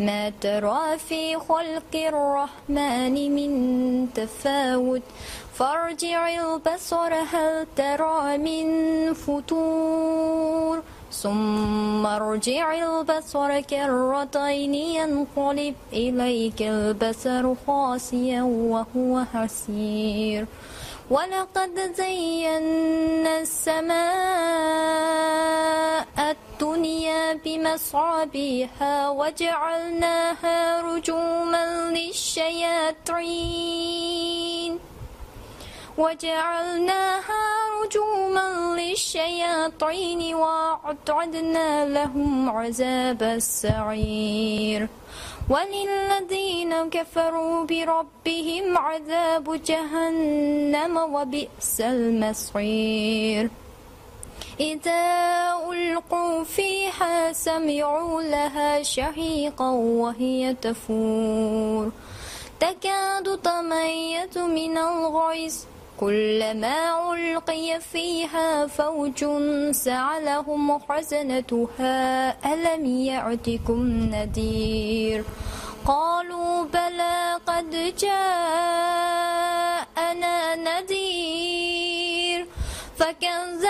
ما ترى في خلق الرحمن من تفاوت؟ فارجع البصر هل ترى من فتور ثم ارجع البصر كرتين ينقلب إليك البصر خاسيا وهو حسير. ولقد زينا السماء الدنيا بمصابيها وجعلناها رجوما للشياطين. وجعلناها رجوما للشياطين وأعتدنا لهم عذاب السعير. وللذين كفروا بربهم عذاب جهنم وبئس المصير. إذا ألقوا فيها سمعوا لها شهيقا وهي تفور. تكاد تميز من الغيظ. كلما ألقي فيها فوج سعلهم خزنتها ألم يعتكم نذير؟ قالوا بلى قد جاءنا نذير. فكذبنا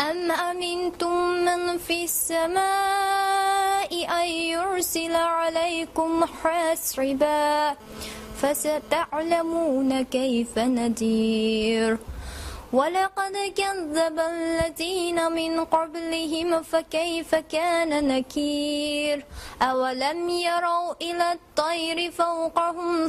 أم أمنتم من في السماء أن يرسل عليكم حاسبا فستعلمون كيف نذير؟ ولقد كذب الذين من قبلهم فكيف كان نكير؟ أولم يروا إلى الطير فوقهم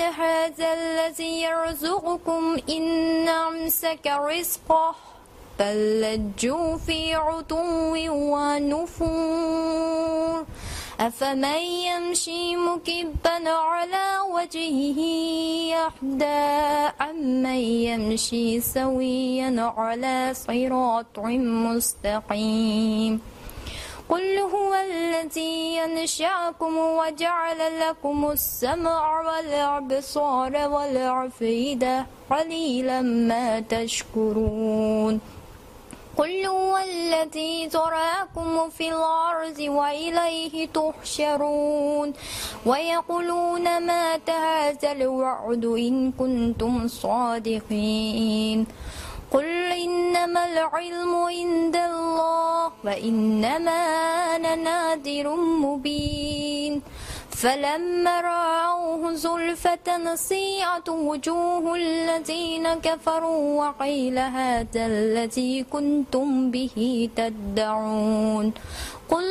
هذا الذي يرزقكم إن أمسك رزقه بل لجوا في عتو ونفور. أفمن يمشي مكبا على وجهه يهدى أمن يمشي سويا على صراط مستقيم. قل هو الذي ينشأكم وجعل لكم السمع والأبصار والأفئدة قليلا ما تشكرون. قل هو الذي ذراكم في الأرض وإليه تحشرون. ويقولون مات هذا الوعد إن كنتم صادقين. قل إنما العلم عند الله وإنما أنا نادر مبين. فلما رأوه زلفة سيئة وجوه الذين كفروا وقيل هذا الذي كنتم به تدعون. قل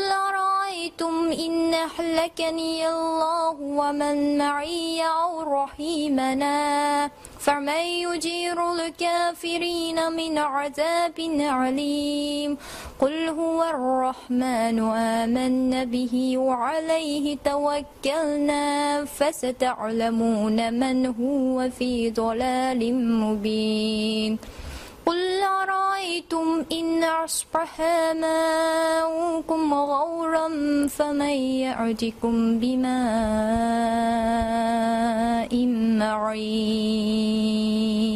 أرأيتم إن أهلكني الله ومن معي أو رحيمنا فمن يجير الكافرين من عذاب عليم قل هو الرحمن آمنا به وعليه توكلنا فستعلمون من هو في ضلال مبين قل أرأيتم إن أصبح ماؤكم غورا فمن يأتكم بماء معين؟